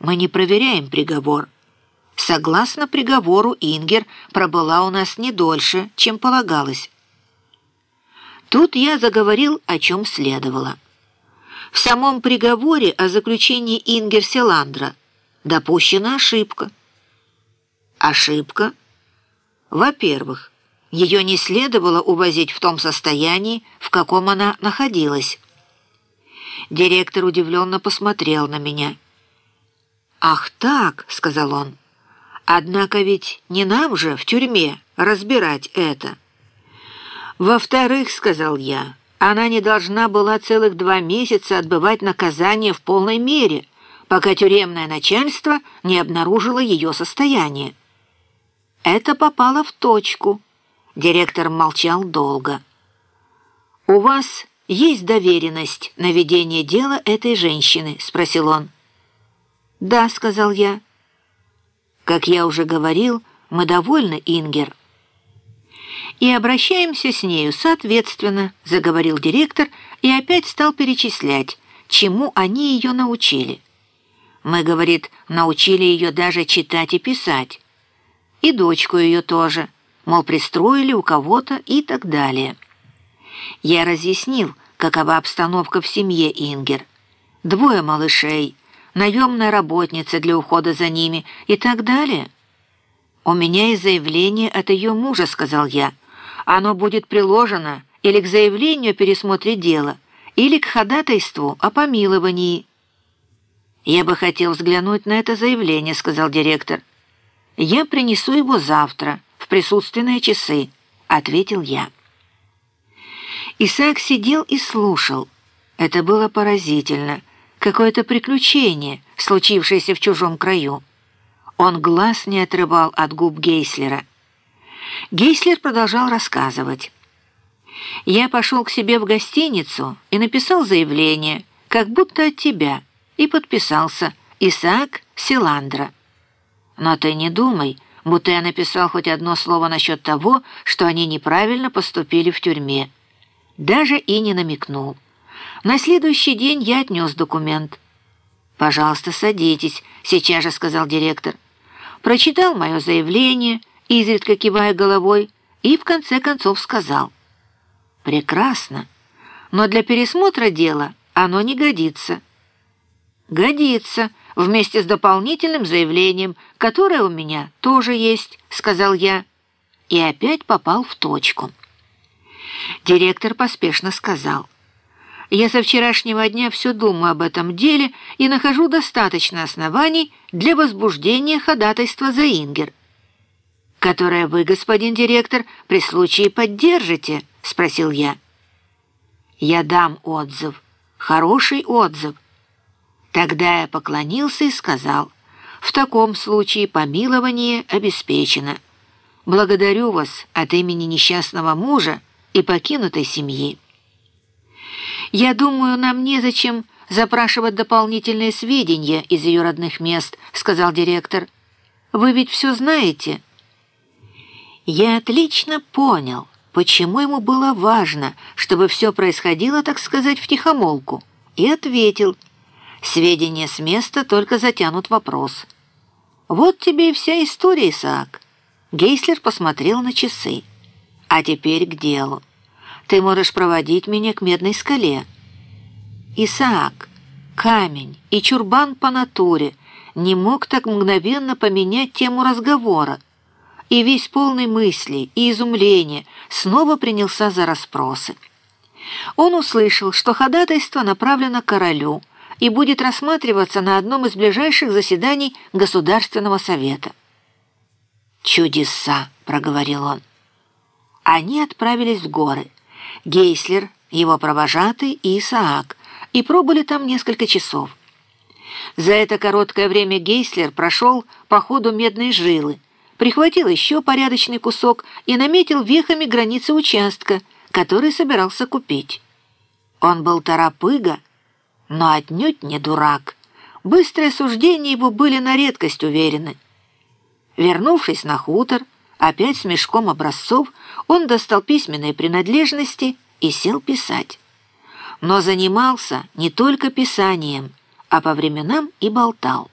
мы не проверяем приговор. Согласно приговору, Ингер пробыла у нас не дольше, чем полагалось. Тут я заговорил, о чем следовало. В самом приговоре о заключении Ингер Селандра допущена ошибка. Ошибка? Во-первых, ее не следовало увозить в том состоянии, в каком она находилась. Директор удивленно посмотрел на меня. «Ах так», — сказал он, — «однако ведь не нам же в тюрьме разбирать это». «Во-вторых», — сказал я, — «она не должна была целых два месяца отбывать наказание в полной мере, пока тюремное начальство не обнаружило ее состояние». Это попало в точку. Директор молчал долго. «У вас есть доверенность на ведение дела этой женщины?» — спросил он. «Да», — сказал я. «Как я уже говорил, мы довольны, Ингер». «И обращаемся с нею соответственно», — заговорил директор и опять стал перечислять, чему они ее научили. Мы, говорит, научили ее даже читать и писать. И дочку ее тоже, мол, пристроили у кого-то и так далее. Я разъяснил, какова обстановка в семье Ингер. Двое малышей — наемная работница для ухода за ними и так далее. «У меня есть заявление от ее мужа», — сказал я. «Оно будет приложено или к заявлению о пересмотре дела, или к ходатайству о помиловании». «Я бы хотел взглянуть на это заявление», — сказал директор. «Я принесу его завтра, в присутственные часы», — ответил я. Исаак сидел и слушал. Это было поразительно — какое-то приключение, случившееся в чужом краю. Он глаз не отрывал от губ Гейслера. Гейслер продолжал рассказывать. «Я пошел к себе в гостиницу и написал заявление, как будто от тебя, и подписался Исаак Силандра. Но ты не думай, будто я написал хоть одно слово насчет того, что они неправильно поступили в тюрьме. Даже и не намекнул». На следующий день я отнес документ. «Пожалуйста, садитесь», — сейчас же сказал директор. Прочитал мое заявление, изредка кивая головой, и в конце концов сказал. «Прекрасно, но для пересмотра дела оно не годится». «Годится, вместе с дополнительным заявлением, которое у меня тоже есть», — сказал я, и опять попал в точку. Директор поспешно сказал — я со вчерашнего дня все думаю об этом деле и нахожу достаточно оснований для возбуждения ходатайства за Ингер. «Которое вы, господин директор, при случае поддержите?» — спросил я. «Я дам отзыв, хороший отзыв». Тогда я поклонился и сказал, «В таком случае помилование обеспечено. Благодарю вас от имени несчастного мужа и покинутой семьи». «Я думаю, нам незачем запрашивать дополнительные сведения из ее родных мест», — сказал директор. «Вы ведь все знаете?» Я отлично понял, почему ему было важно, чтобы все происходило, так сказать, втихомолку, и ответил. Сведения с места только затянут вопрос. «Вот тебе и вся история, Исаак». Гейслер посмотрел на часы. «А теперь к делу» ты можешь проводить меня к медной скале. Исаак, камень и чурбан по натуре не мог так мгновенно поменять тему разговора, и весь полный мыслей и изумления снова принялся за расспросы. Он услышал, что ходатайство направлено королю и будет рассматриваться на одном из ближайших заседаний Государственного совета. «Чудеса!» — проговорил он. Они отправились в горы. Гейслер, его провожатый и Исаак, и пробыли там несколько часов. За это короткое время Гейслер прошел по ходу медной жилы, прихватил еще порядочный кусок и наметил вехами границы участка, который собирался купить. Он был торопыга, но отнюдь не дурак. Быстрые суждения его были на редкость уверены. Вернувшись на хутор, опять с мешком образцов, он достал письменные принадлежности и сел писать. Но занимался не только писанием, а по временам и болтал.